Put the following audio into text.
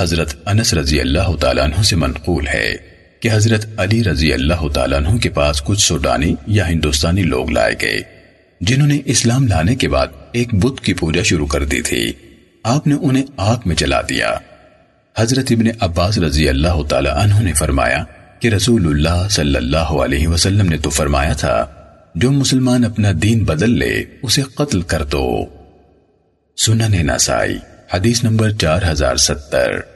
حضرت انس رضی اللہ تعالیٰ عنہ سے منقول ہے کہ حضرت علی رضی اللہ تعالیٰ عنہ کے پاس کچھ سوڈانی یا ہندوستانی لوگ لائے گئے، جنہوں نے اسلام لانے کے بعد ایک بت کی پوجا شروع کر دی تھی۔ آپ نے انہیں آگ میں جلا دیا۔ حضرت ابن عباس رضی اللہ تعالیٰ عنہ نے فرمایا کہ رسول اللہ صلی اللہ علیہ وسلم نے تو فرمایا تھا، جو مسلمان اپنا دین بدل لے، اسے قتل کر دو۔ سنن نسائی۔ حدیث نمبر چار ہزار ستر۔